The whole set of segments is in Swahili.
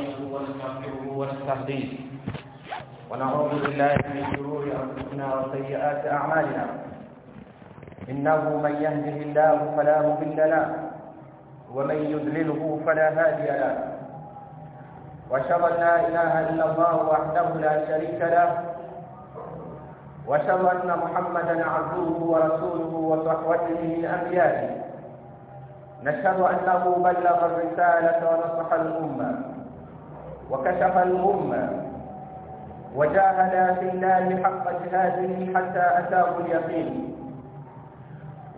ونستعينه ونستغفره ونستهديه. ونعوذ بالله من شرور أنفسنا وسيئات أعمالنا. إنه من يهده الله فلا مضل له ومن يضلله فلا هادي له. وأشهد أن لا إله إلا الله وحده لا شريك له. وأشهد أن محمدا عبده ورسوله وصحبته من أنبيائه. نشهد أنه بلغ الرسالة ونصح الأمة. وكشف الأمة وجاهد في الله حق جهاده حتى أتاه اليقين.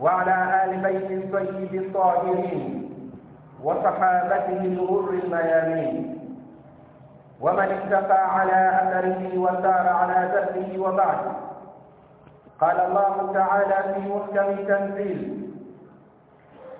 وعلى آل بيت الطيب الطاهرين وصحابته الغر الميامين. ومن اكتفى على أثره وسار على دربه وبعد. قال الله تعالى في محكم تنزيل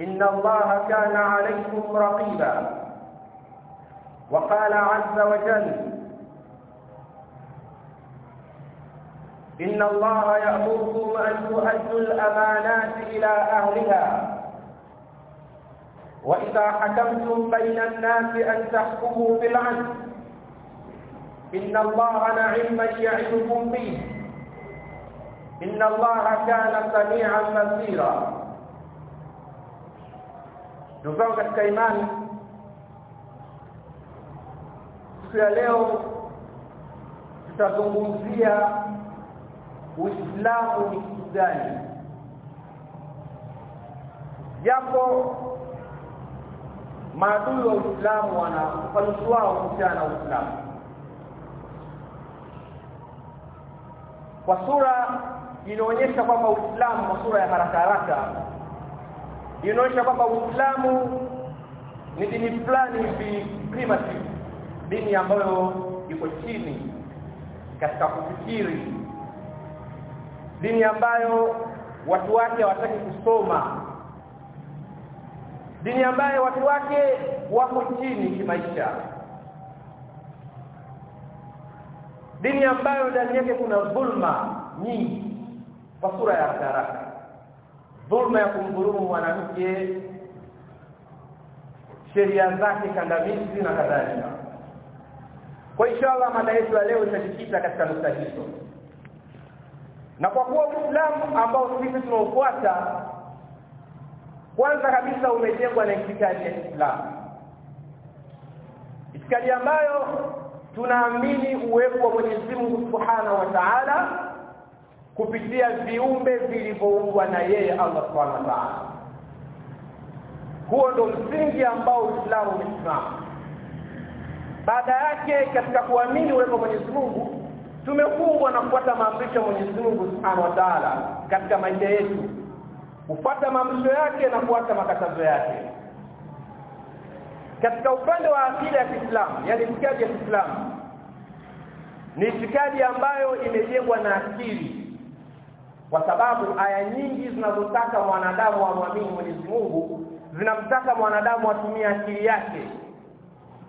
إن الله كان عليكم رقيبا. وقال عز وجل إن الله يأمركم أن تؤدوا الأمانات إلى أهلها. وإذا حكمتم بين الناس أن تحكموا بالعدل إن الله نعم من يعظكم به. إن الله كان سميعا بصيرا. Ndugu katika imani. Siku ya leo tutazungumzia uislamu ni kitu gani? Japo maadui wa uislamu wana ufanuzi wao kuhusiana na uislamu. Kwa sura inaonyesha kwamba uislamu kwa sura ya haraka haraka inaonyesha kwamba Uislamu ni dini fulani hivi primitive, dini ambayo iko chini katika kufikiri, dini ambayo watu wake hawataki kusoma, dini ambayo watu wake wako chini kimaisha, dini ambayo ndani yake kuna dhulma nyingi kwa sura ya haraka dhulma ya kumdhulumu mwanamke sheria zake kandamizi na kadhalika. Kwa inshallah mada yetu ya leo itajikita katika nukta hizo. Na kwa kuwa Uislamu ambao sisi tunaofuata kwanza kabisa umejengwa na itikadi ya Kiislamu. Itikadi ambayo tunaamini uwepo wa Mwenyezi Mungu Subhanahu wa Ta'ala kupitia viumbe vilivyoumbwa na yeye Allah Subhanahu wa Ta'ala. Huo ndo msingi ambao Uislamu umesimama. Baada yake katika kuamini uwepo Mwenyezi Mungu tumefungwa na kufuata maamrisho ya Mwenyezi Mungu Subhanahu wa Ta'ala katika maisha yetu. Kufuata maamrisho yake na kuacha makatazo yake. Katika upande wa akida ya Kiislamu, yani itikadi ya Kiislamu ni itikadi ambayo imejengwa na akili kwa sababu aya nyingi zinazotaka mwanadamu amwamini Mwenyezi Mungu zinamtaka mwanadamu atumie akili yake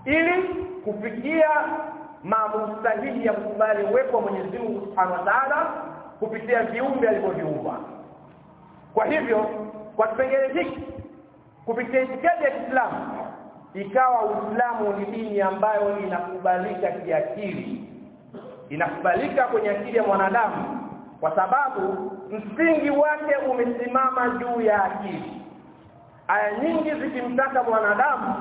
ili kufikia maamuzi sahihi ya kukubali uwepo wa Mwenyezi Mungu Subhanahu wa Ta'ala kupitia viumbe alivyoviumba. Kwa hivyo kwa kipengele hiki kupitia itikadi ya Kiislamu ikawa Uislamu ni dini ambayo inakubalika kiakili inakubalika kwenye akili ya mwanadamu kwa sababu msingi wake umesimama juu ya akili. Aya nyingi zikimtaka mwanadamu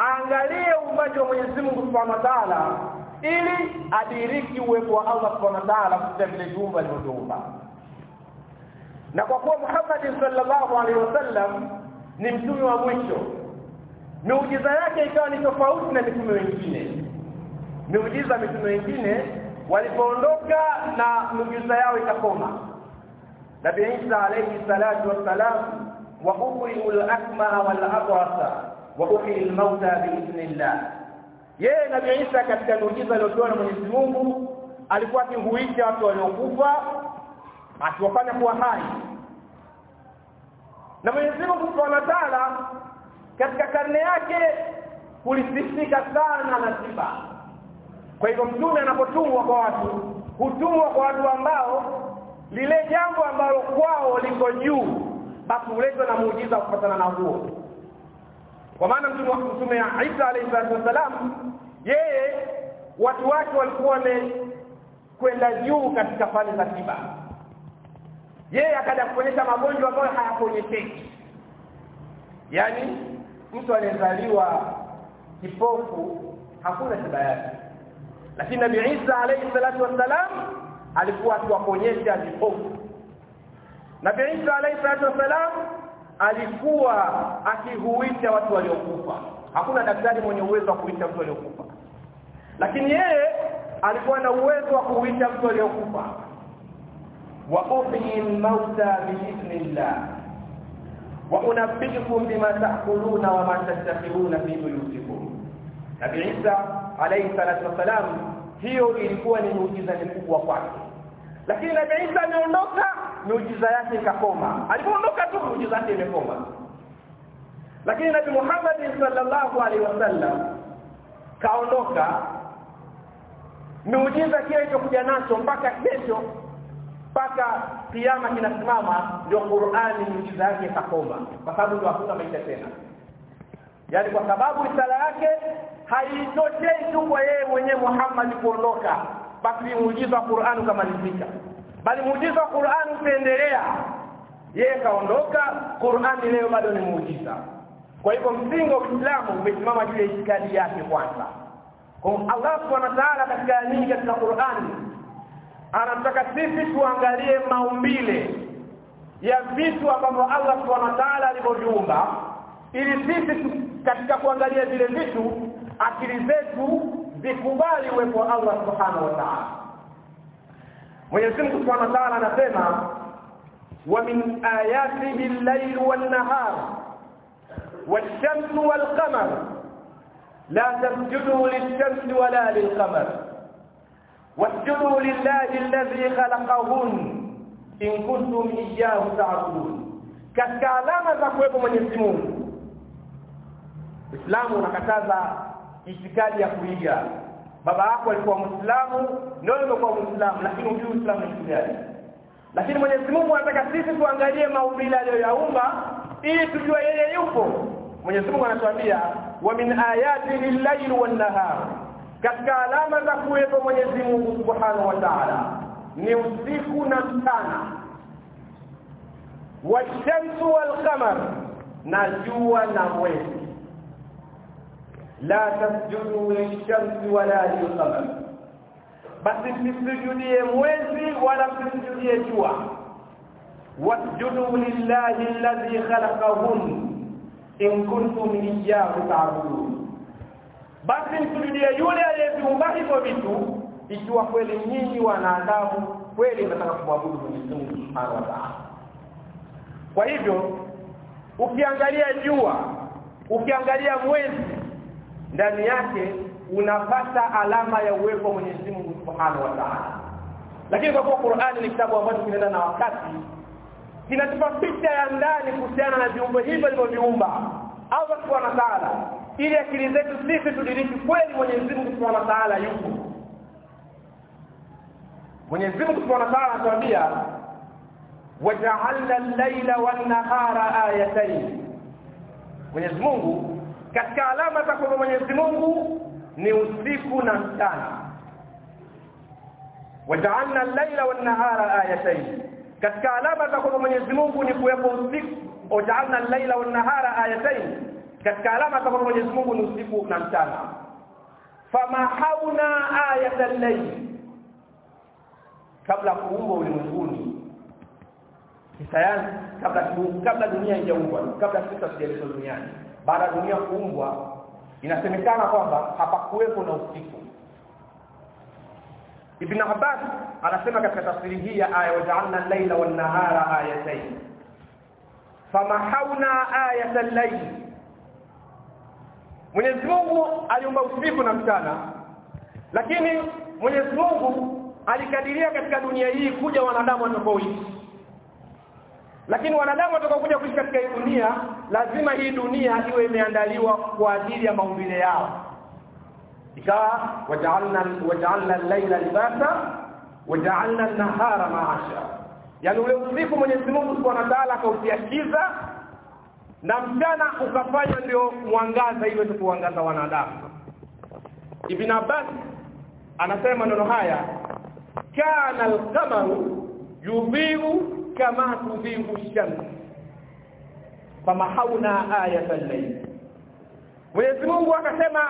aangalie uumbaji wa Mwenyezi Mungu Subhanahu wa Ta'ala ili adiriki uwepo wa Allah Subhanahu wa Ta'ala kupitia vile viumbe alivyoviumba. Na kwa kuwa Muhammad sallallahu alaihi wasallam ni mtume wa mwisho miujiza yake ikawa ni tofauti na mitume wengine. Miujiza mitume wengine walipoondoka na miujiza yao ikakoma Nabii Isa alayhi salatu wassalam wa ubri'u al-akmaha wal abrasa wa uhyi al-mauta bi'idhnillah yeye nabii Isa katika miujiza aliyotoa na Mwenyezi Mungu alikuwa akihuisha watu waliokufa akiwafanya kuwa hai. Na Mwenyezi Mungu Subhanahu wa katika karne yake kulisifika sana na tiba kwa hivyo mtume anapotumwa kwa watu hutumwa kwa watu ambao lile jambo ambalo kwao liko juu basi huletwa na muujiza kufatana na huo. Kwa maana mtume mtume Isa alayhi salatu yeye watu wake walikuwa kwenda juu katika fani za tiba. Yeye akaja kuonyesha magonjwa ambayo hayaponyesheki yaani mtu aliyezaliwa kipofu hakuna tiba yake lakini nabii Isa alayhi salatu wassalam alikuwa akiwaponyesha vipofu nabii Isa alayhi salatu wassalam alikuwa akihuisha watu waliokufa. Hakuna daktari mwenye uwezo wa kuita mtu aliyokufa lakini yeye alikuwa na uwezo wa kuita mtu aliyokufa wa ubi al-mauta biidhnillah. Wa unabbiukum bima ta'kuluna wa ma tastakhiruna fi buyutikum. Nabii Isa alayhi salatu wasalam hiyo ilikuwa ni muujiza mkubwa kwake. Lakini Nabii Isa ameondoka miujiza yake ikakoma. Alipoondoka tu miujiza yake imekoma. Lakini Nabii Muhammad sallallahu alaihi wasallam kaondoka miujiza kile ilichokuja nacho mpaka kesho mpaka kiyama kinasimama ndio Qur'ani miujiza yake ikakoma. Kwa sababu ndio hakuna maisha tena yaani kwa sababu risala yake haitotei tu kwa yeye mwenyewe Muhammad kuondoka basi muujiza wa Qur'an ukamalizika. Bali muujiza wa Qur'an utaendelea. Yeye kaondoka Qur'an leo bado ni muujiza. Kwa hivyo msingo wa Uislamu umesimama juu ya itikadi yake kwanza. Kwa Allah Subhanahu wa ta'ala katika nini katika Qur'an anataka sisi tuangalie maumbile ya vitu ambavyo Allah Subhanahu wa ta'ala alivyoviumba ili sisi katika kuangalia vile vitu akili zetu zikubali uwepo wa Allah Subhanahu wa ta'ala Mwenyezi Mungu Subhanahu wa ta'ala anasema wa min ayatihi al-layl wan-nahar wash-shamsu wal-qamar la tasjudu lish-shamsi wala lil-qamar wasjudu lillahi alladhi khalaqahun in kuntum iyyahu ta'budun katika alama za kuwepo Mwenyezi Mungu Uislamu unakataza itikadi ya kuiga. Baba yako alikuwa Muislamu ndio umekuwa Muislamu lakini hujui Uislamu ni gani. Lakini Mwenyezi Mungu anataka sisi tuangalie maumbile aliyoyaumba ili tujue yeye yupo. Mwenyezi Mungu anatuambia wa min ayatihi al-layl wan-nahar. Katika alama za kuwepo Mwenyezi Mungu Subhanahu wa Ta'ala ni usiku na mchana. Washamsu wal-qamar na jua na mwezi la tasjudu lishamsi wala lilqamar basi msisujudie mwezi wala msisujudie jua. wasjudu lillahi alladhi khalaqahun in kuntum iyyahu ta'budun basi msujudie yule aliyeviumba hivyo vitu. Ikiwa kweli nyinyi wanadamu kweli mnataka kumwabudu Mwenyezi Mungu Subhanahu wa Ta'ala. Kwa hivyo ukiangalia jua ukiangalia mwezi ndani yake unapata alama ya uwepo wa Mwenyezi Mungu Subhanahu wa Ta'ala. Lakini kwa kuwa Qur'ani ni kitabu ambacho kinaenda na wakati, kinatupa picha ya ndani kuhusiana na viumbe hivyo alivyoviumba Allah Subhanahu wa Ta'ala, ili akili zetu sisi tudiriki kweli Mwenyezi Mungu Subhanahu wa Ta'ala yupo. Mwenyezi Mungu Subhanahu wa Ta'ala anatuambia waja'alna al-laila wan-nahara ayatayn. Mwenyezi Mungu katika alama za kwa Mwenyezi Mungu ni usiku na mchana. Waja'alna al-laila wan-nahara ayatayn. Katika alama za kwa Mwenyezi Mungu ni kuwepo usiku. Waja'alna al-laila wan-nahara ayatayn. Katika alama za kwa Mwenyezi Mungu ni usiku na mchana. Famahauna ayata al-layl. Kabla kuumbwa ulimwenguni. Kisayansi kabla kabla dunia haijaumbwa. Kabla sisi hatujaletwa duniani baada ya dunia kuumbwa inasemekana kwamba hapakuwepo na usiku. Ibn Abbas anasema katika tafsiri hii ya aya waja'alna al-laila wan-nahara ayatayn famahawna ayata al-layl. Mwenyezi Mungu aliumba usiku na mchana lakini Mwenyezi Mungu alikadiria katika dunia hii kuja wanadamu watakaoishi lakini wanadamu watakaokuja kuishi katika hii dunia lazima hii dunia iwe imeandaliwa kwa ajili ya maumbile yao. Ikawa waja'alna waja'alna al-laila libasa waja'alna an-nahara ma'asha. Yani ule usiku Mwenyezi Mungu Subhanahu wa Ta'ala akautiakiza na mchana ukafanya ndio mwangaza iwe kuangaza wanadamu. Ibn Abbas anasema maneno haya kana al-qamaru yudhi'u kama tudhi'u ash-shams famahauna ayatan layl Mwenyezi Mungu akasema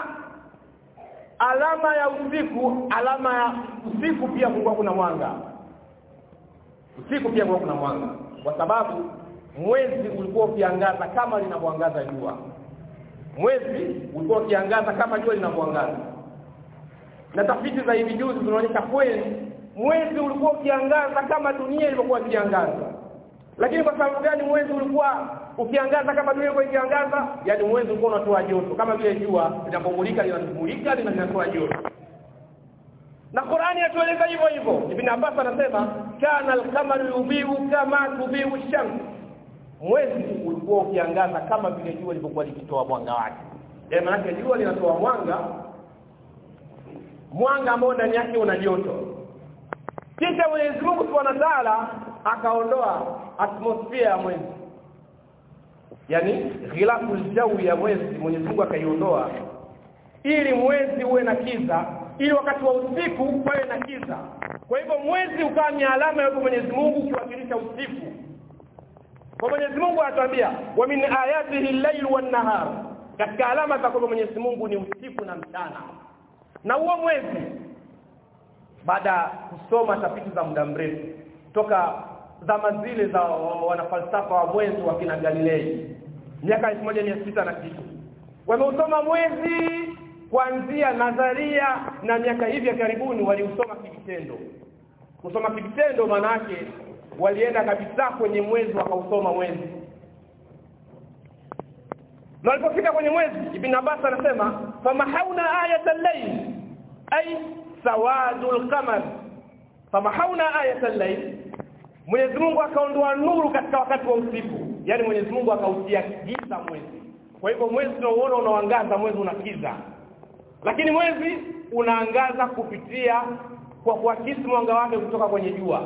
alama ya usiku alama ya usiku pia kulikuwa kuna mwanga. Usiku pia kulikuwa kuna mwanga. Kwa sababu mwezi ulikuwa ukiangaza kama linamwangaza jua. Mwezi ulikuwa ukiangaza kama jua linamwangaza na tafiti za hivi juzi zinaonyesha kweli mwezi ulikuwa ukiangaza kama dunia ilivyokuwa ikiangaza. Lakini kwa sababu gani mwezi ulikuwa ukiangaza kama dunia ilikuwa ikiangaza? Yani mwezi ulikuwa unatoa joto. Kama vile jua linapomulika linamulika linatoa joto. Na Qur'ani inatueleza hivyo hivyo. Ibn Abbas anasema kana al-qamaru yubiu kama tubiu ash-shams mwezi ulikuwa ukiangaza kama vile jua lilivyokuwa likitoa mwanga wake. Yaani maana jua linatoa mwanga mwanga ambao ndani yake una joto kisha Mwenyezi Mungu Subhanahu wa Ta'ala akaondoa atmosphere ya mwezi. Yani ghilafu jawi ya mwezi Mwenyezi Mungu akaiondoa. Ili mwezi uwe na kiza ili wakati wa usiku pawe na kiza. Kwa hivyo mwezi ukawa ni alama ya Mwenyezi Mungu kuwakilisha usiku. Kwa Mwenyezi Mungu anatuambia wa min ayatihi al-layl wan-nahar. Katika alama za kwa Mwenyezi Mungu ni usiku na mchana. Na huo mwezi baada ya kusoma tafiti za muda mrefu toka zama zile za wanafalsafa wa mwezi wa kina Galilei miaka 1600 na kitu. Wameusoma mwezi kuanzia nadharia na miaka hivi ya karibuni waliusoma kivitendo kusoma kivitendo yake walienda kabisa kwenye mwezi wakausoma mwezi. Na walipofika kwenye mwezi Ibn Abbas anasema famahauna ayatan layl ay sawadul qamar. Famahauna ayatan layl Mwenyezi Mungu akaondoa nuru katika wakati wa usiku. Yani Mwenyezi Mungu akautia giza mwezi. Kwa hivyo mwezi tunaoona unaangaza mwezi unakiza. Lakini mwezi unaangaza kupitia kwa kuakisi mwanga wake kutoka kwenye jua.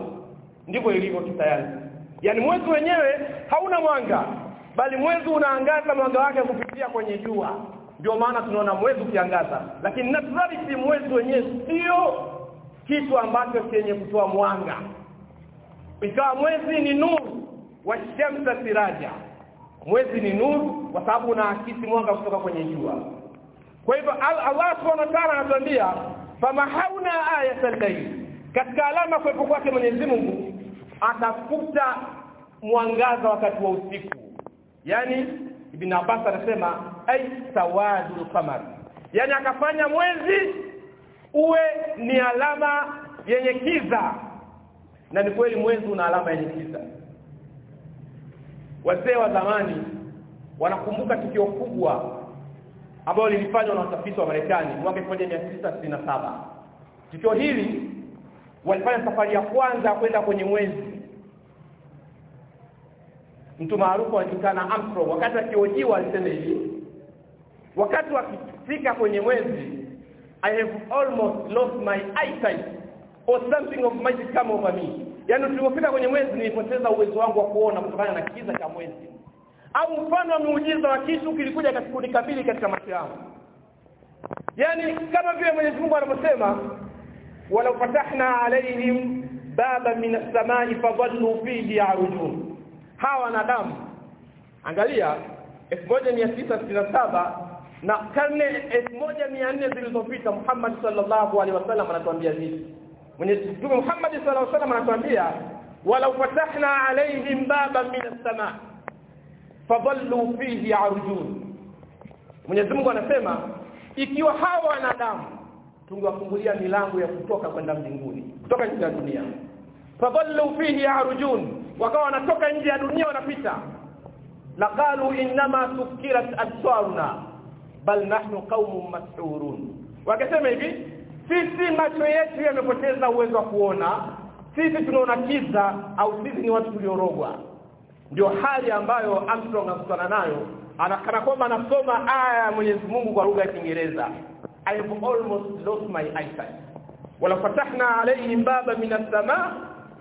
Ndivyo ilivyo kisayansi yani mwezi wenyewe hauna mwanga bali mwezi unaangaza mwanga wake kupitia kwenye jua ndio maana tunaona mwezi ukiangaza. Lakini naturality mwezi wenyewe sio kitu ambacho chenye kutoa mwanga. Ikawa mwezi ni nuru wa shamsa siraja. Mwezi ni nuru kwa sababu unaakisi mwanga kutoka kwenye jua. Kwa hivyo Allah subhanahu wa ta'ala anatuambia famahauna ayatal layl katika alama kuwepo kwake Mwenyezi Mungu atafuta mwangaza wakati wa usiku. Yani Ibn Abbas anasema ay sawadul qamar. Yani akafanya mwezi uwe ni alama yenye kiza. Na ni kweli mwezi una alama yenye kiza. Wazee wa zamani wanakumbuka tukio kubwa ambalo lilifanywa na watafiti wa Marekani mwaka 1967 tukio hili walifanya safari ya kwanza kwenda kwenye mwezi. Mtu maarufu anajulikana Armstrong. Wakati akiojiwa alisema hivi wakati wakifika kwenye mwezi I have almost lost my eyesight or something of magic come over me. Yani tulipofika kwenye mwezi nilipoteza uwezo wangu wa kuona kutokana na kiza cha mwezi. Au mfano wa muujiza wa kitu kilikuja katika kunikabili katika macho yangu. Yani kama vile Mwenyezi Mungu anavyosema wala fatahna alaihim baba min as-samai fadhallu fihi yarujun. Hawa wanadamu angalia 1967 na karne 1400 zilizopita Muhammad sallallahu alaihi wasallam anatuambia hivi Mwenyezi Mtume Muhammad sallallahu alaihi wasallam anatuambia wala fatahna alaihim baba min as-samaa fadhallu fihi arjun. Mwenyezi Mungu anasema ikiwa hawa wanadamu tungewafungulia milango ya kutoka kwenda mbinguni kutoka nje ya dunia fadhallu fihi arjun wakawa wanatoka nje ya dunia wanapita laqalu inma sukirat absaruna bal nahnu qaumun mas'urun. Wakasema hivi sisi macho yetu yamepoteza uwezo wa kuona sisi tunaona kiza au sisi ni watu tuliorogwa. Ndio hali ambayo Armstrong anakutana nayo anakana kwamba anasoma aya ya Mwenyezi Mungu kwa lugha ya Kiingereza. I have almost lost my eyesight. Wala fatahna alayhim baba min as-samaa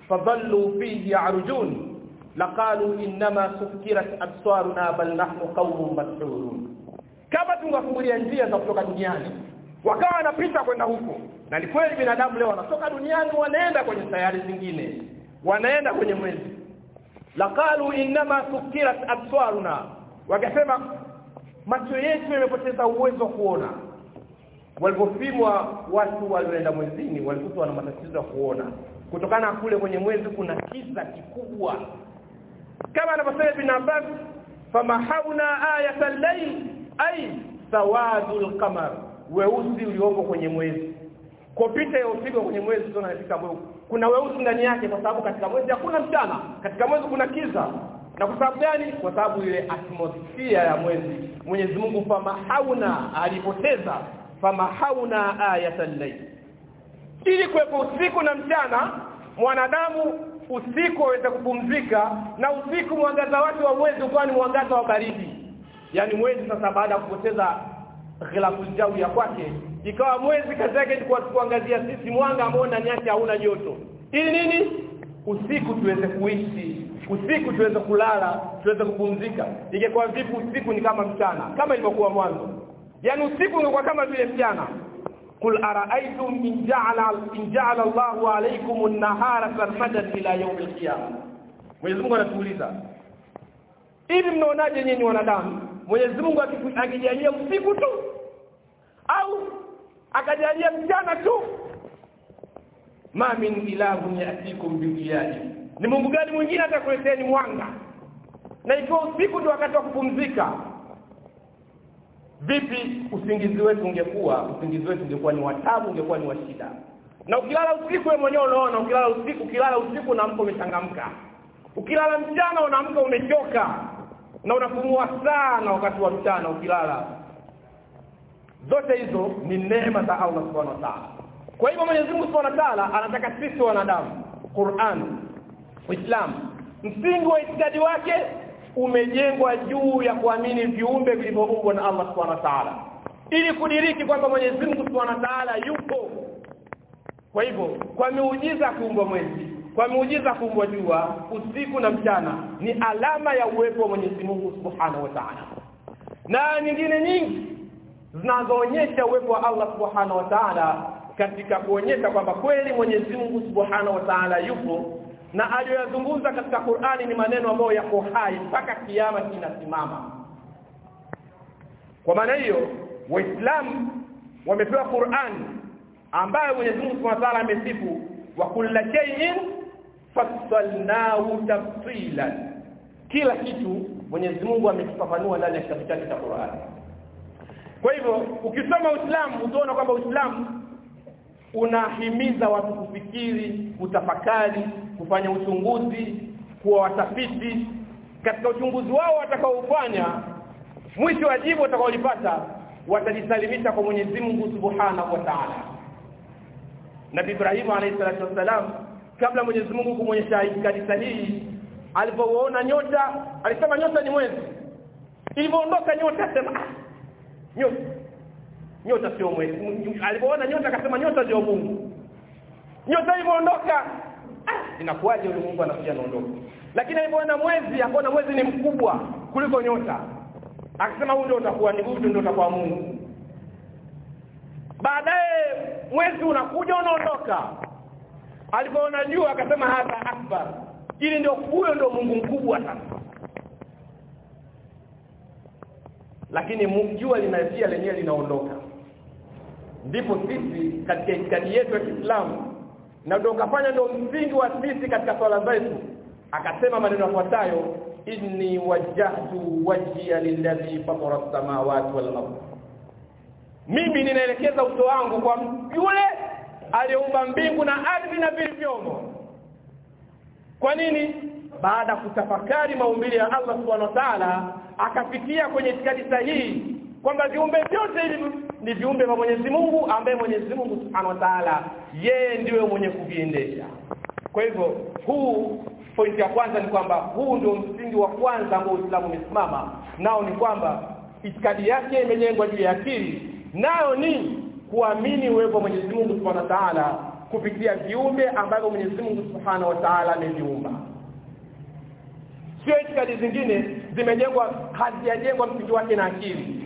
fadhallu fihi arjun laqalu inma sukkirat absaruna bal nahnu qaumun mas'urun kama tungafungulia njia za kutoka duniani wakawa wanapita kwenda huko na ni kweli binadamu leo wanatoka duniani wanaenda kwenye sayari zingine wanaenda kwenye mwezi. Laqalu inma sukirat absaruna wakasema macho yetu yamepoteza uwezo wa kuona. Walipopimwa watu walioenda mwezini walikutwa na matatizo ya kuona. Kutokana kule kwenye mwezi kuna kiza kikubwa. Kama anavyosema ibn famahauna ayatan layl ay sawadul qamar. Weusi uliopo kwenye mwezi. Kopita ya usiku kwenye mwezi sio katika mwezi. Kuna weusi ndani yake kwa sababu katika mwezi hakuna mchana. Katika mwezi kuna kiza. Na kwa sababu gani? Kwa sababu ile atmosphere ya mwezi. Mwenyezi Mungu famahauna alipoteza. Famahauna ayatan layl. Ili kuwepo usiku na mchana mwanadamu usiku aweze kupumzika na usiku mwangaza wake wa mwezi ukawa ni mwangaza wa baridi yani mwezi sasa baada ya kupoteza khilafu jawi ya kwake ikawa mwezi kazi yake ni kuangazia sisi mwanga ambao ndani yake hauna joto ili nini usiku tuweze kuishi usiku tuweze kulala tuweze kupumzika ingekuwa vipi usiku ni kama mchana kama ilivyokuwa mwanzo yani usiku ungekuwa kama vile mchana قل أرأيتم إن جعل إن جعل الله عليكم النهار سرمدا إلى يوم القيامة Mwenyezi Mungu anatuuliza hivi mnaonaje nyinyi wanadamu Mwenyezi Mungu akijalia usiku tu. Au akajalia mchana tu. Mamin min ilahun yatikum bidiyani ni Mungu gani mwingine atakuleteni mwanga? Na ikiwa usiku ndio wakati wa kupumzika vipi usingizi wetu ungekuwa? Usingizi wetu ungekuwa ni watabu ungekuwa ni wa shida. Na ukilala usiku wewe mwenyewe unaona ukilala usiku ukilala usiku unaamka umechangamka. Ukilala mchana unaamka umechoka na unapumua sana wakati wa mchana ukilala. Zote hizo ni neema za Allah subhanahu wa ta'ala. Kwa hivyo Mwenyezi Mungu subhanahu wa ta'ala anataka sisi wanadamu Qur'an Uislamu msingi wa itikadi wake umejengwa juu ya kuamini viumbe vilivyoumbwa na Allah Subhanahu wa Ta'ala. Ili kudiriki kwamba Mwenyezi Mungu Subhanahu wa Ta'ala yupo. Kwa hivyo kwa miujiza kuumbwa mwezi kwa miujiza kubwa jua usiku na mchana ni alama ya uwepo wa Mwenyezi Mungu Subhanahu wa Ta'ala. Na nyingine nyingi zinazoonyesha uwepo wa Allah Subhanahu wa Ta'ala katika kuonyesha kwamba kweli Mwenyezi Mungu Subhanahu wa Ta'ala yupo na aliyoyazungumza katika Qur'ani ni maneno ambayo yako hai mpaka kiyama kinasimama. Kwa maana hiyo waislamu wamepewa Qur'ani ambayo Mwenyezi Mungu Subhanahu wa Ta'ala amesifu wa kulla shay'in fassalnahu tafsilan. Kila kitu Mwenyezi Mungu amekifafanua ndani ya kitabu chake cha Qur'an. Kwa hivyo ukisoma Uislamu utaona kwamba Uislamu unahimiza watu kufikiri kutafakari kufanya uchunguzi kuwa watafiti. Katika uchunguzi wao watakaofanya mwisho wa jibu watakaolipata watajisalimisha kwa Mwenyezi Mungu Subhanahu wa Ta'ala. Nabii Ibrahim alayhi salatu wasalam kabla Mwenyezi Mungu kumwonyesha itikadi sahihi alipoona nyota alisema nyota ni mwezi. Ilipoondoka nyota akasema ah, nyota nyota sio mwezi. Alipoona nyota akasema nyota ndio Mungu. Nyota ilipoondoka ah, inakuwaje yule Mungu anakuja anaondoka? Lakini alipoona mwezi akaona mwezi ni mkubwa kuliko nyota. Akasema huyo ndio utakuwa ni huyu ndio utakuwa Mungu. Baadaye mwezi unakuja unaondoka alipoona jua akasema hadha akbar. Ili ndio huyo ndio Mungu mkubwa sana. Lakini jua linafia lenyewe linaondoka. Ndipo sisi katika itikadi yetu ya Kiislamu na ndio kafanya ndio msingi wa sisi katika swala zetu. Akasema maneno yafuatayo inni wajjahtu wajhiya lilladhi fatara as-samawati wal ardh mimi ninaelekeza uso wangu kwa yule aliyeumba mbingu na ardhi na vilivyomo kwa nini? Baada ya kutafakari maumbile ya Allah subhanahu wa ta'ala akafikia kwenye itikadi sahihi kwamba viumbe vyote hivi ni viumbe vya Mwenyezi Mungu ambaye Mwenyezi Mungu Subhanahu wa Ta'ala yeye ndiwe mwenye kuviendesha. Kwa hivyo huu pointi ya kwanza ni kwamba huu ndio msingi wa kwanza ambao Uislamu umesimama. Nao ni kwamba itikadi yake imejengwa juu ya akili. Nayo ni kuamini uwepo Mwenyezi Mungu Subhanahu wa Ta'ala kupitia viumbe ambavyo Mwenyezi Mungu Subhanahu wa Ta'ala ameviumba. Sio itikadi zingine zimejengwa hazijajengwa msingi wake na akili.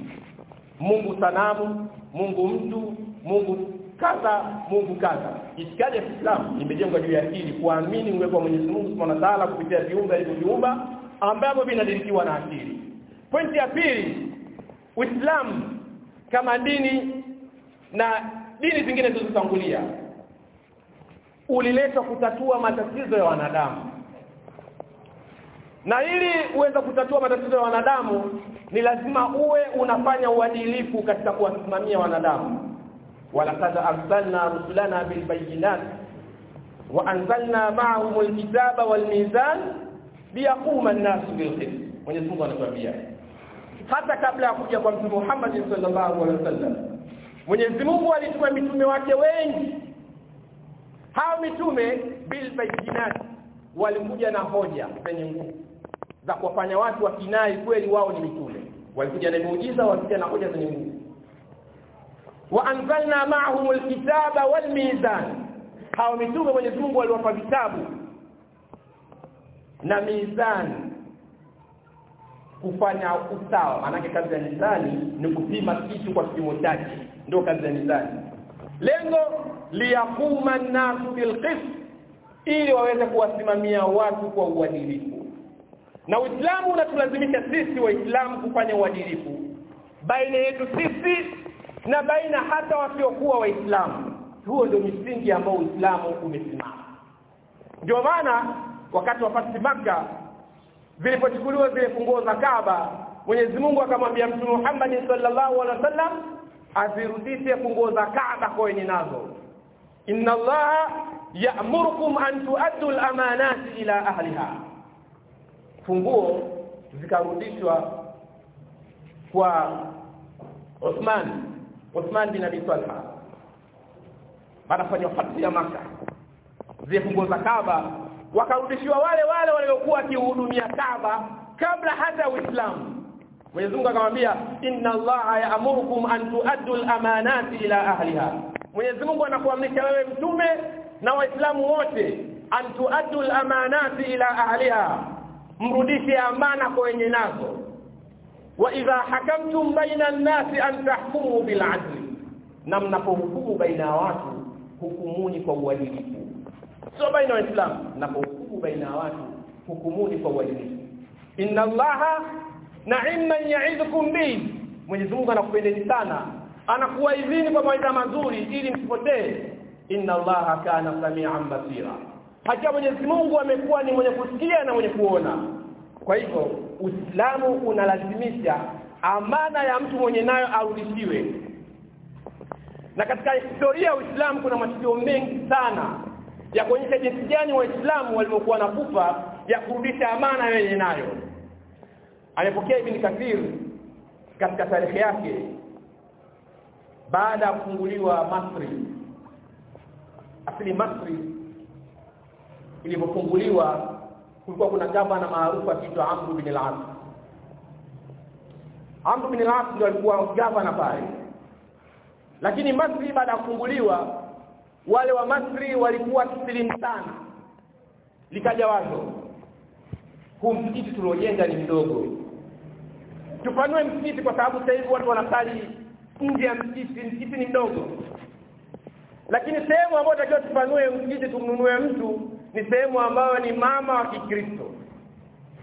Mungu sanamu Mungu mtu Mungu kaza, Mungu kaza. itikadi ya Kiislamu imejengwa juu ya akili kuamini uwepo wa Mwenyezi Mungu Subhanahu wa Ta'ala kupitia viumbe alivyoviumba ambavyo vinadirikiwa na akili. Pointi ya pili Uislamu kama dini na dini zingine zilizotangulia. Uliletwa kutatua matatizo ya wanadamu. Na ili uweze kutatua matatizo ya wanadamu ni lazima uwe unafanya uadilifu katika kuwasimamia wanadamu. Walaqad arsalna rusulana bilbayinat wa anzalna ma'ahum alkitaba walmizan liyaquma an-nasu bilqist Mwenyezi Mungu anatuambia. Hata kabla ya kuja kwa Mtume Muhammad sallallahu alaihi wasallam Mwenyezi Mungu alituma mitume wake wengi. Hao mitume bil bayyinat walikuja na hoja zenye nguvu za kuwafanya watu wakinai kweli wao ni mitume. Walikuja na muujiza walikuja na hoja zenye nguvu. Wa anzalna ma'ahum alkitaba walmizan hao mitume Mwenyezi Mungu aliwapa vitabu na mizani kufanya usawa. Maana kazi ya mizani ni kupima kitu kwa kipimo chake ndio kazi ya mizani lengo liyakuma an-nasu bilqist ili waweze kuwasimamia watu kwa uadilifu. Na Uislamu unatulazimisha sisi waislamu kufanya uadilifu. Baina yetu sisi na baina hata wasiokuwa waislamu. Huo ndio misingi ambao Uislamu umesimama. Ndio maana wakati wa fasi makka vilipochukuliwa zile funguo za Kaaba Mwenyezi Mungu akamwambia Mtume Muhammad sallallahu alaihi wasallam azirudishe funguo za Kaaba kwa wenye nazo. Inna allaha ya'murukum an tu'addu al-amanati ila ahliha. Funguo zikarudishwa kwa Uthman Uthman bin Abi Talha. Anafanya fatwa ya maka zile funguo za Kaaba wakarudishiwa wale wale waliokuwa kihudumia Kaaba kabla hata Uislamu Mwenyezi Mungu akamwambia inna Allaha ya'murukum an tu'addu al-amanati ila ahliha. Mwenyezi Mungu anakuamrisha wewe mtume na waislamu wote an tu'addu al-amanati ila ahliha. Mrudishe amana kwa wenye nazo. Wa idha hakamtum baina an-nasi an tahkumu bil adli na mnapohukumu baina ya watu hukumuni kwa uadilifu. Sio baina waislamu. Mnapohukumu baina ya watu hukumuni kwa uadilifu. Inna allaha na'imman ya'idhukum bi Mwenyezi Mungu anakupendeni sana. Anakuwaidhini kwa mawaidha mazuri ili msipotee. Inna allaha kana samian basira. Hakika Mwenyezi Mungu amekuwa ni mwenye kusikia na mwenye kuona. Kwa hivyo Uislamu unalazimisha amana ya mtu mwenye nayo arudishiwe. Na katika historia ya Uislamu kuna matukio mengi sana ya kuonyesha jinsi gani waislamu walivyokuwa na kufa ya kurudisha amana yenye nayo amepokea Ibn Kathir katika tarehe yake baada ya kufunguliwa Masri. Asili Masri ilipofunguliwa kulikuwa kuna gavana maarufu akiitwa Amr bin al-As. Amr bin al-As ndio alikuwa gavana pale. Lakini Masri baada ya kufunguliwa wale wa Masri walikuwa kisilimu sana. Likaja wazo huu msikiti tuliojenga ni mdogo. Tupanue msikiti kwa sababu sasa hivi watu wanasali nje ya msikiti. Msikiti ni mdogo. Lakini sehemu ambayo takiwa tupanue msikiti tumnunue mtu ni sehemu ambayo ni mama wa Kikristo.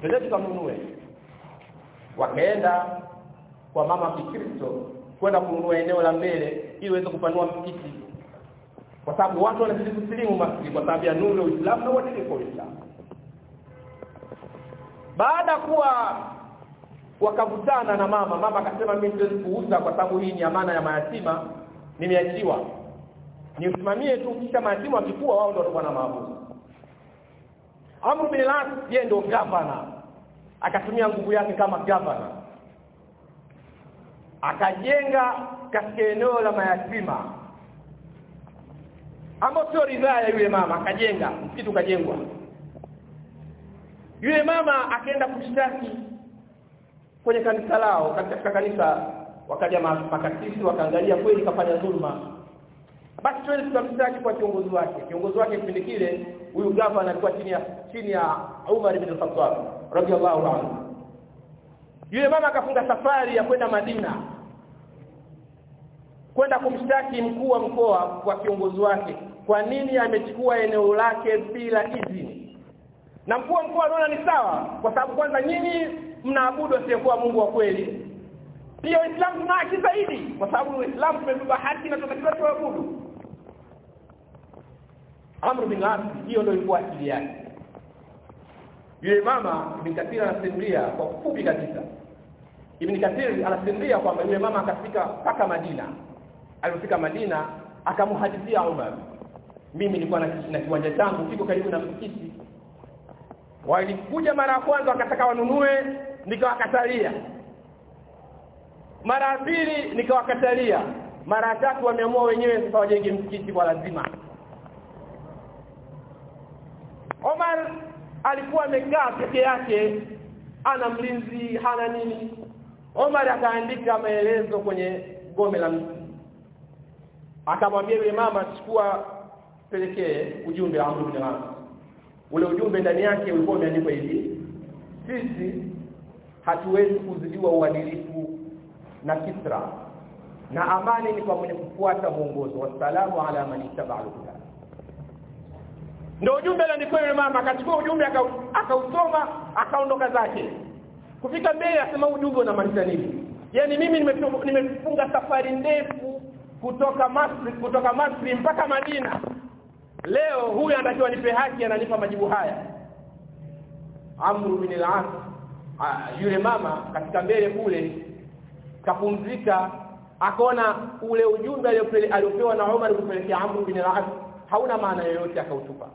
Tuende tukamnunue. Wakaenda kwa mama wa Kikristo kwenda kununua eneo la mbele ili waweze kupanua msikiti. Kwa sababu watu wanazidi kusilimu msikiti kwa sababu ya nuru ya Uislamu na uadilifu wa Uislamu baada kuwa wakavutana na mama mama akasema mimi siwezi kuuza kwa sababu hii ni amana ya mayatima nimeachiwa. Niusimamie tu kisha mayatima wakikua wao ndio watakuwa na maamuzi. Amr bin al-As yeye ndio gavana. Akatumia nguvu yake kama gavana. Akajenga katika eneo la mayatima ambao sio ridhaa ya yule mama akajenga msikiti ukajengwa yule mama akaenda kushtaki kwenye kanisa lao katika kanisa wakaja makatisi wakaangalia kweli kafanya dhulma. Basi twende tukamshtaki kwa kiongozi wake. Kiongozi wake kipindi kile huyu gavana alikuwa chini ya chini ya Umar ibn al-Khattab radiyallahu anhu. Yule mama akafunga safari ya kwenda Madina kwenda kumshtaki mkuu wa mkoa kwa kiongozi wake kwa nini amechukua eneo lake bila idhini na mkuu mkuu anaona ni sawa kwa sababu kwanza nyinyi mnaabudu asiyekuwa Mungu wa kweli. Pia Uislamu tuna haki zaidi kwa sababu Uislamu tumebeba haki na tunatakiwa tuabudu Amr bin As hiyo ndio ilikuwa akili yake. Yule mama Ibn Kathir anasimulia kwa kufupi kabisa. Ibn Kathir anasimulia kwamba yule mama akafika mpaka Madina. Alipofika Madina akamhadithia Umar mimi nilikuwa na kiwanja changu kiko karibu na msikiti walikuja mara ya kwanza wakataka wanunue nikawakatalia. Mara ya pili nikawakatalia. Mara ya tatu wameamua wenyewe sasa wajenge msikiti kwa lazima. Omar alikuwa amekaa peke yake ana mlinzi hana nini. Omar akaandika maelezo kwenye gome la mti. Akamwambia yule mama chukua pelekee ujumbe wa Amr As ule ujumbe ndani yake ulikuwa umeandikwa hivi sisi hatuwezi kuzidiwa uadilifu na Kisra na amani ni kwa mwenye kufuata mwongozo. Wasalamu ala man ittaba al-huda. Ndio ujumbe aliandikwa yule mama akachukua ujumbe akausoma akaondoka zake. Kufika mbele asema ujumbe unamaanisha nini? Yani mimi nimefunga safari ndefu kutoka Masri kutoka Masri mpaka Madina leo huyu anatakiwa nipe haki ananipa majibu haya. Amru bin al-As yule mama katika mbele kule kapumzika akaona ule ujumbe aliopewa na Umar kupelekea amru bin al-As hauna maana yoyote akautupa.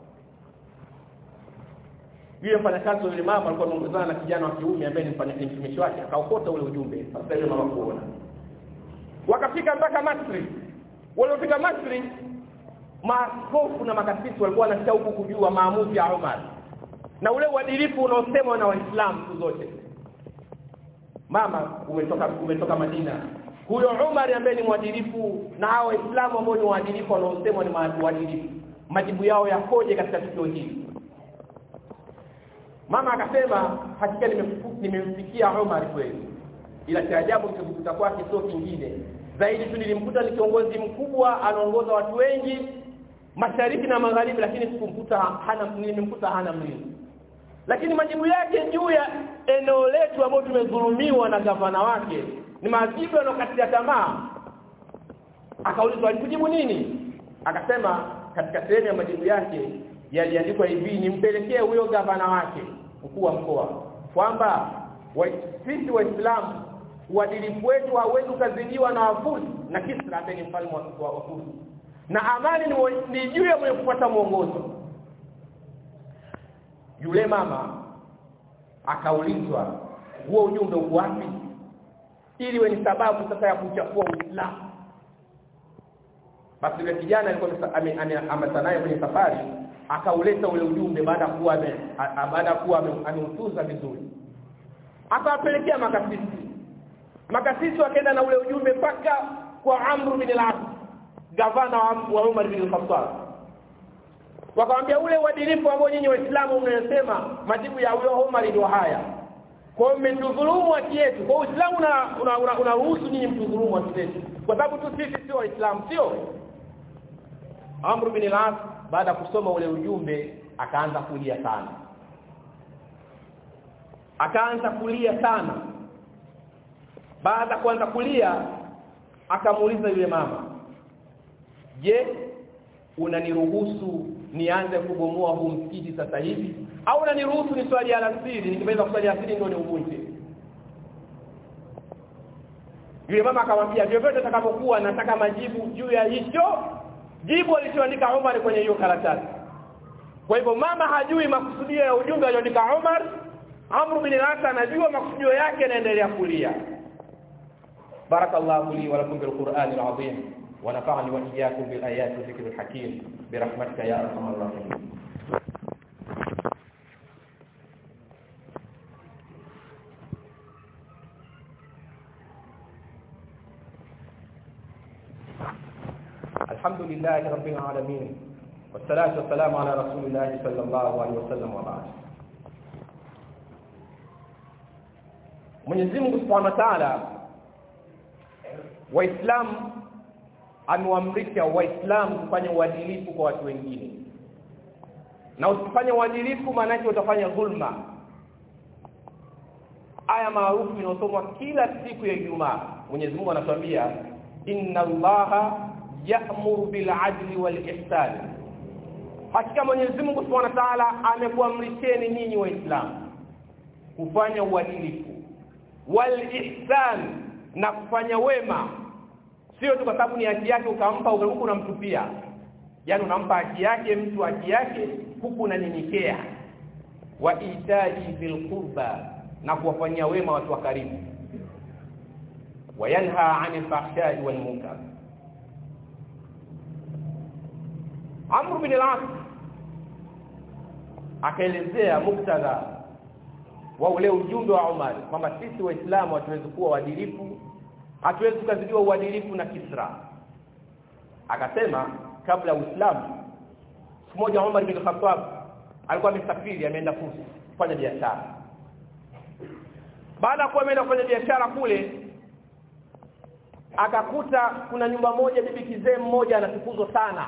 Yule mfanyakazi yule mama alikuwa anaongozana na kijana wa kiume ambaye ni mtumishi wake akaokota ule ujumbe. Sasa yule mama kuona wakafika mpaka Masri. Waliofika Masri maaskofu na makasisi walikuwa na shauku kujua maamuzi ya Umar na ule uadilifu unaosemwa na waislamu siku zote. Mama umetoka umetoka Madina. Huyo Umar ambaye ni mwadilifu na hao waislamu ambao ni waadilifu wanaosemwa ni waadilifu. Majibu yao yakoje katika tukio hili? Mama akasema hakika nimemfikia Umar kweli. Ila cha ajabu kilichokuta kwake sio kingine. Zaidi tu nilimkuta ni kiongozi mkubwa anaongoza watu wengi mashariki na magharibi lakini sikumkuta hana nimemkuta hana mlinzi lakini majibu yake juu ya eneo letu ambalo tumedhulumiwa na gavana wake ni majibu yanokatia tamaa. Akaulizwa alikujibu nini? Akasema katika sehemu ya majibu yake yaliandikwa hivi nimpelekee huyo gavana wake mkuu wa mkoa kwamba wa, sisi waislamu uadilifu wetu hauwezi ukazidiwa na wafuzi na Kisra ambaye ni mfalme wa wafuzi na amani ni, ni juu ya mwenye kupata mwongozo. Yule mama akaulizwa huo ujumbe uko wapi? Ili we ni sababu sasa ya kuchafua Uislamu basi yule kijana alikuwa ametanaye kwenye safari akauleta ule ujumbe baada kuwa baada kuwa ameutuza vizuri. Akawapelekea makasisi. Makasisi wakaenda na ule ujumbe mpaka kwa amru bin al-As gavana wa Umar bin al-Khattab wakamwambia ule uadilifu ambao nyinyi waislamu mnayosema majibu ya huyo Umar ndio haya. Kwa hiyo mmetudhulumu haki yetu. Kwa uislamu unaruhusu una, una, una, una nyinyi mtudhulumu haki yetu kwa sababu tu sisi sio waislamu sio? Amr bin al-As baada ya kusoma ule ujumbe akaanza kulia sana. Akaanza kulia sana. Baada kuanza kulia akamuuliza yule mama je unaniruhusu nianze kubomoa huu msikiti sasa hivi? Au unaniruhusu ni swali alasiri? Nikimaliza kuswali alasiri ndio niuvunje yule mama akamwambia vyovyote atakapokuwa nataka majibu juu ya hicho jibu alichoandika Omar kwenye hiyo karatasi. Kwa hivyo mama hajui makusudio ya ujumbe alioandika Omar. Amr bin al-As anajua makusudio yake anaendelea kulia. Barakallahu li wa lakum bil qur'anil azim ونفعني وإياكم بالآيات والذكر الحكيم. برحمتك يا أرحم الراحمين. الحمد لله رب العالمين والصلاة والسلام على رسول الله صلى الله عليه وسلم وبعد. من يزيم سبحانه وتعالى وإسلام amewaamrisha Waislamu kufanya uadilifu kwa watu wengine. Na usifanye uadilifu maana yake utafanya dhulma. Aya maarufu inayosomwa kila siku ya Ijumaa. Mwenyezi Mungu anatuambia inna Allaha ya'muru bil adli wal ihsan hakika Mwenyezi Mungu Subhanahu wa Ta'ala amekuamrisheni nyinyi waislamu kufanya uadilifu wal ihsan na kufanya wema sio tu kwa sababu ni haki yake ukampa huku unamtupia. Yani unampa haki yake mtu haki yake huku unanyenyekea. Wa itaji bil qurba na kuwafanyia wema watu wa karibu. Wayanha 'anil fahsha'i wal munkar. Amr bin al-As akaelezea muktadha wa ule ujumbe wa Umar kwamba sisi waislamu hatuwezi kuwa waadilifu hatuwezi tukazidiwa uadilifu na Kisra. Akasema kabla ya Uislamu mmoja moja Umar bin Khattab alikuwa amesafiri ameenda kufanya biashara. Baada kuwa ameenda kufanya biashara kule akakuta kuna nyumba moja bibi kizee mmoja anatukuzwa sana.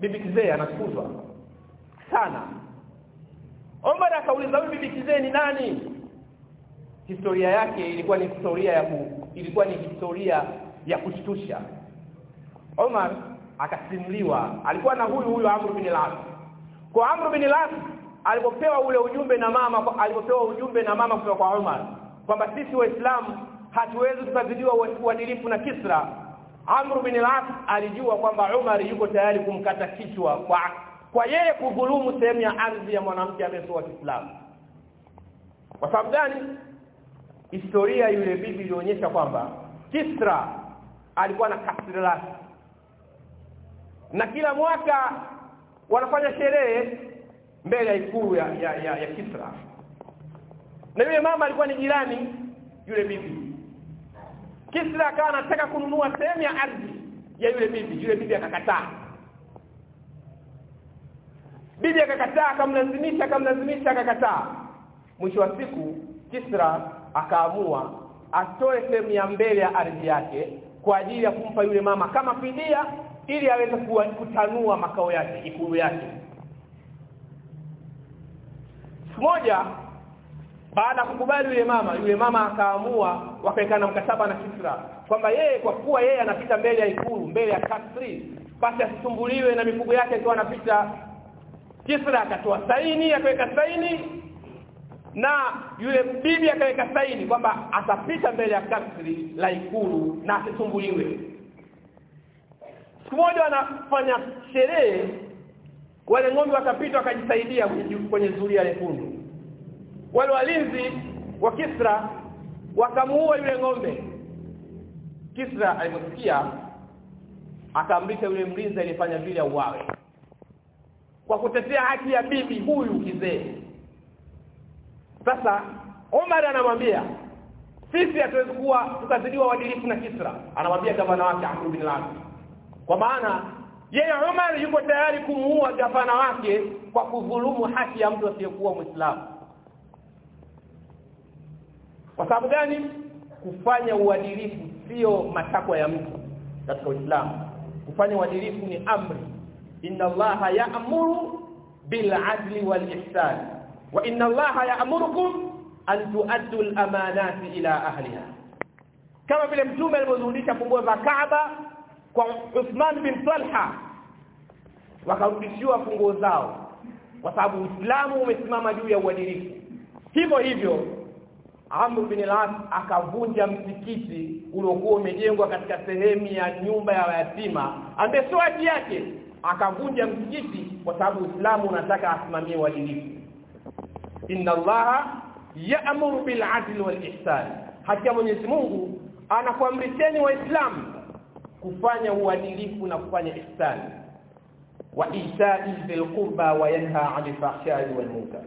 Bibi kizee anatukuzwa sana. Omar akauliza huyu bibi kizee ni nani? Historia yake ilikuwa ni historia ya ilikuwa ni historia ya kushtusha Omar akasimliwa alikuwa na huyu huyu Amr bin al-As kwa Amr bin al-As alipopewa ule ujumbe na mama alipopewa ujumbe na mama kutoka kwa Omar kwamba sisi waislamu hatuwezi tukazidiwa uadilifu na Kisra Amr bin al-As alijua kwamba Umar yuko tayari kumkata kichwa kwa kwa yeye kudhulumu sehemu ya ardhi ya mwanamke amesoa Kiislamu. Kwa sababu gani? Historia yule bibi ilionyesha kwamba Kisra alikuwa na kasri lake. Na kila mwaka wanafanya sherehe mbele ya ikulu ya, ya, ya, ya Kisra. Na yule mama alikuwa ni jirani yule bibi. Kisra akawa anataka kununua sehemu ya ardhi ya yule bibi, yule bibi akakataa. Bibi akakataa, akamlazimisha, akamlazimisha, akakataa. Mwisho wa siku Kisra akaamua atoe sehemu ya mbele ya ardhi yake kwa ajili ya kumpa yule mama kama fidia ili aweze kutanua makao yake, ikulu yake. Moja baada ya kukubali yule mama yule mama akaamua wakaekana mkataba na Kisra kwamba yeye kwa kuwa yeye anapita mbele ya ikulu mbele ya kasri basi asisumbuliwe na mifugo yake ikiwa anapita Kisra akatoa saini akaweka saini na yule bibi akaweka saini kwamba atapita mbele ya kasri la ikulu na asisumbuliwe siku moja wanafanya sherehe wale ng'ombe wakapita wakajisaidia kwenye zulia lekundu. Wale walinzi wa Kisra wakamuua yule ng'ombe. Kisra aliposikia akaamrisha yule mlinzi aliyefanya vile auawe. Kwa kutetea haki ya bibi huyu kizee sasa Omar anamwambia sisi hatuwezi kuwa tukazidiwa uadilifu na Kisra. Anamwambia gavana wake Amr bin al kwa maana yeye Omar yuko tayari kumuua gavana wake kwa kudhulumu haki ya mtu asiyekuwa Muislamu. Kwa sababu gani? Kufanya uadilifu sio matakwa ya mtu katika Uislamu. Kufanya uadilifu ni amri. Inna allaha ya'muru bil adli wal ihsan wa inna allaha ya'murukum an tu'addu al amanati ila ahliha. Kama vile mtume alivyozundisha funguo za Kaaba kwa Uthman bin Talha wakarudishiwa funguo zao kwa sababu Uislamu umesimama juu ya uadilifu. Hivyo hivyo Amr bin al-As akavunja msikiti uliokuwa umejengwa katika sehemu ya nyumba ya yatima ambaye sio yake. Akavunja msikiti kwa sababu Uislamu unataka asimamie uadilifu inna Allaha ya'muru bil 'adli wal ihsan hakika Mwenyezi Mungu anakuamrisheni waislamu kufanya uadilifu na kufanya ihsan. Wa itai bil qurba wa yanha 'anil fahsha'i wal munkar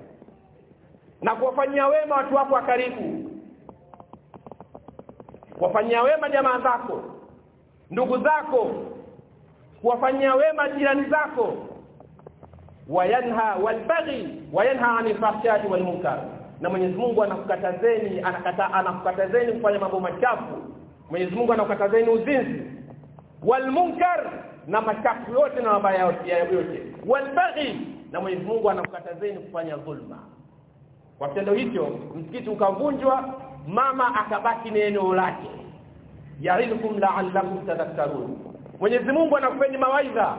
na kuwafanyia wema watu wako wa karibu. Kuwafanyia wema jamaa zako ndugu zako. Kuwafanyia wema jirani zako wayanha walbaghi wayanha anil fahsha'i wal munkar. Na Mwenyezi Mungu anakukatazeni anakata anakukatazeni kufanya mambo machafu. Mwenyezi Mungu anakukatazeni uzinzi. Walmunkar na machafu yote na mabaya yote walbaghi na Mwenyezi Mungu anakukatazeni kufanya dhulma kwa kitendo hicho msikiti ukavunjwa mama akabaki na eneo lake. Yarizukum la'allakum tadhakkarun. Mwenyezi Mungu anakupeni mawaidha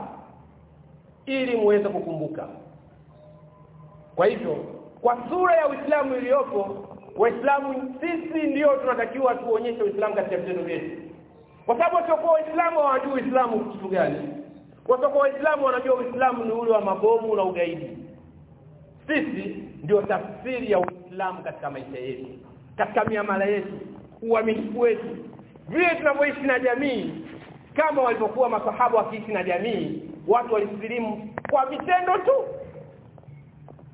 ili muweze kukumbuka. Kwa hivyo kwa sura ya Uislamu iliyopo Waislamu sisi ndio tunatakiwa tuonyeshe Uislamu katika vitendo vyetu. Kwa sababu wasiokuwa Waislamu hawajui Uislamu kitu gani. Wasiokuwa Waislamu wanajua Uislamu ni ule wa mabomu na ugaidi. Sisi ndio tafsiri ya Uislamu katika maisha yetu katika miamala yetu uaminifu wetu. Vile tunavyoishi na jamii kama walivyokuwa masahaba wakiishi na jamii watu walisilimu kwa vitendo tu.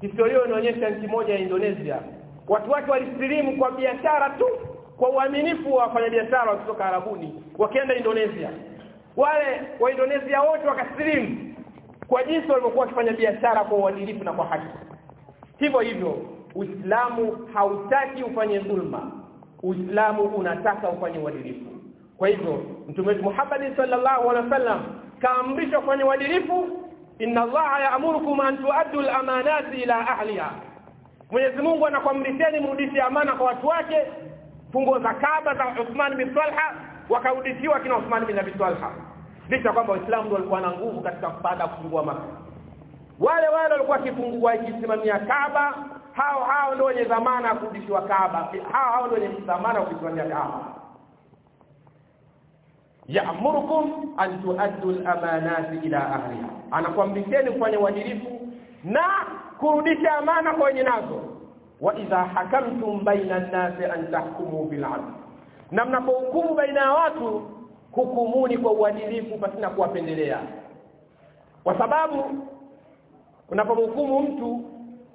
Historia inaonyesha nchi moja ya Indonesia. Watu wake walisilimu kwa biashara tu kwa uaminifu wa wafanyabiashara wa kutoka Arabuni wakienda Indonesia. Wale wa Indonesia wote wakasilimu kwa jinsi walivyokuwa wakifanya biashara kwa uadilifu na kwa haki. Hivyo hivyo Uislamu hautaki ufanye dhulma. Uislamu unataka ufanye uadilifu kwa hivyo Mtume wetu Muhammad sallallahu alaihi wasallam kaamrishwa kwa uadilifu inna Allaha ya'murukum an tu'addu al-amanati ila ahliha. Mwenyezi Mungu anakuamrisheni mrudishe amana kwa watu wake. Fungo za Kaaba za Uthman bin Talha wakarudishiwa kina Uthman bin Abi Talha. Licha kwamba Waislamu ndio walikuwa na nguvu katika baada kufungua Maka wale wale walikuwa kifungua ikisimamia Kaaba hao hao ndio wenye dhamana kurudishiwa Kaaba. Hao hao ndio wenye dhamana ya Kaaba ya'murukum an tu'addu al-amanati ila ahliha. Anakuamrisheni kufanya uadilifu na kurudisha amana kwa wenye nazo. Wa idha hakamtum baina an-nasi an tahkumu bil 'adl na mnapohukumu baina ya watu hukumuni kwa uadilifu pasina kuwapendelea. Kwa sababu unapomhukumu mtu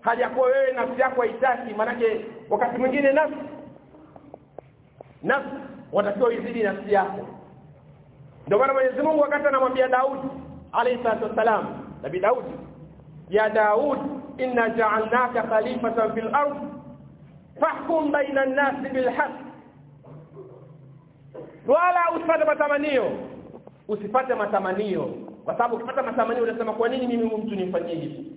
hajakuwa wewe nafsi yako haitaki manake wakati mwingine nafsi nafsi watakiwa izidi nafsi yako ndio maana Mwenyezi Mungu wakati anamwambia Daudi alayhi salatu wasalam Nabii Daudi ya Daud inna ja'alnaka khalifatan fil ard fahkum baina an-nas bil haqq wala usipate matamanio. Usipate matamanio. Kwa sababu ukipata matamanio unasema kwa nini mimi mtu nifanyie hivi?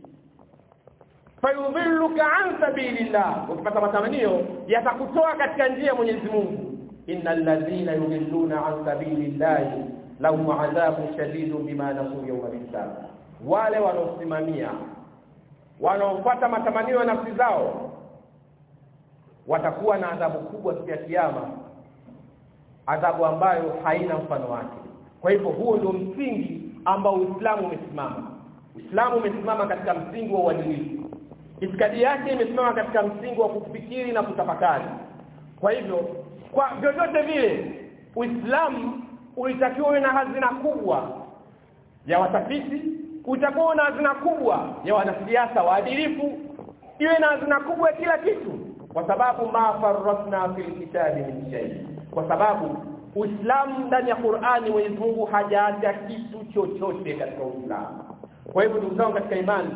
Fayudhilluka an sabilillah. Ukipata matamanio yatakutoa katika njia ya Mwenyezi Mungu. Innal ladhina yudhilluna an sabilillahi lahum adhabun shadidu bima nasu yawma hisab wale wanaosimamia wanaofuata matamanio ya nafsi zao watakuwa na adhabu kubwa siku ya kiyama adhabu ambayo haina mfano wake. Kwa hivyo huo ndio msingi ambao Uislamu umesimama. Uislamu umesimama katika msingi wa uadilifu. Itikadi yake imesimama katika msingi wa kufikiri na kutafakari. Kwa hivyo kwa vyovyote vile Uislamu ulitakiwa uwe na hazina kubwa ya watafiti utakuwa na hazina kubwa ya wanasiasa waadilifu iwe na hazina kubwa ya kila kitu. Kwa sababu ma farratna fil kitabi min shay kwa sababu Uislamu ndani ya Qur'ani Mwenyezi Mungu hajaacha kitu chochote katika Uislamu. Kwa hivyo ndugu zangu katika imani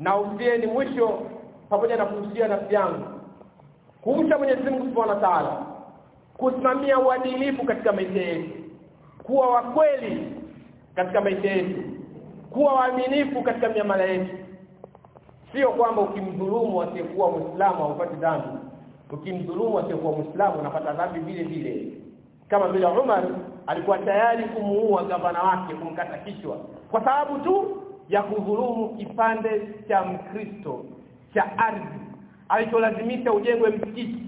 na usieni mwisho pamoja na kuhusia nafsi yangu kumcha Mwenyezi Mungu Subhanahu wa Ta'ala kusimamia uadilifu katika maisha yetu kuwa wa kweli katika maisha yetu kuwa waaminifu katika miamala yetu. Sio kwamba ukimdhulumu asiyekuwa muislamu haupati dhambi. Ukimdhulumu asiyekuwa muislamu unapata dhambi vile vile. Kama vile Umar alikuwa tayari kumuua gavana wake kumkata kichwa kwa sababu tu ya kudhulumu kipande cha mkristo cha ardhi alicholazimisha ujengwe msikiti.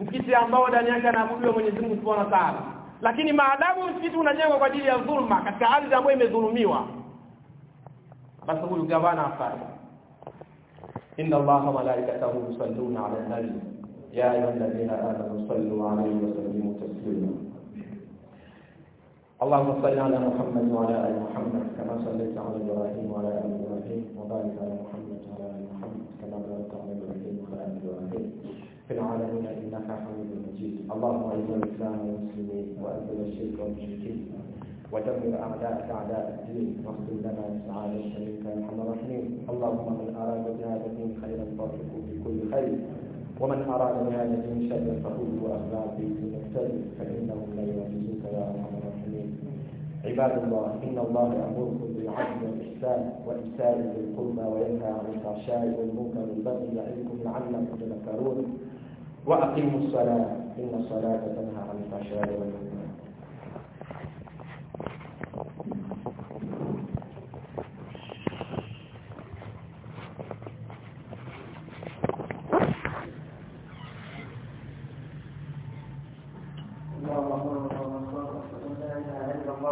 Msikiti ambao ndani yake anaabudiwa Mwenyezi Mungu Subhanahu wa Ta'ala lakini maadamu msikiti unajengwa kwa ajili ya dhulma katika ardhi ambayo imedhulumiwa basi huyu gavana afanye inna allaha malaikatahu yusalluna ala nabi ya ayyuhalladhina amanu sallu alayhi wa sallimu taslima اللهم صل على محمد وعلى ال محمد كما صليت على إبراهيم وعلى ال إبراهيم وبارك على محمد وعلى ال محمد كما باركت على إبراهيم وعلى ال إبراهيم في العالمين انك حميد مجيد اللهم اعز الإسلام والمسلمين وأذل الشرك والمشركين ودمر أعداءك أعداء الدين واغفر لنا سعادة منك يا أرحم الراحمين. اللهم من أراد بهذا الدين خيرا فارزقه بكل خير. ومن أراد بهذا الدين شرا فهو واخلاق به مبتدئ فإنه لا يعجزك يا أرحم الراحمين. عباد الله إن الله يأمركم بالعدل والإحسان وايتاء ذي القربى وينهى عن الفحشاء والمنكر والبغي يعظكم لعلكم تذكرون. وأقيموا الصلاة. إن الصلاة تنهى عن الفحشاء والمنكر.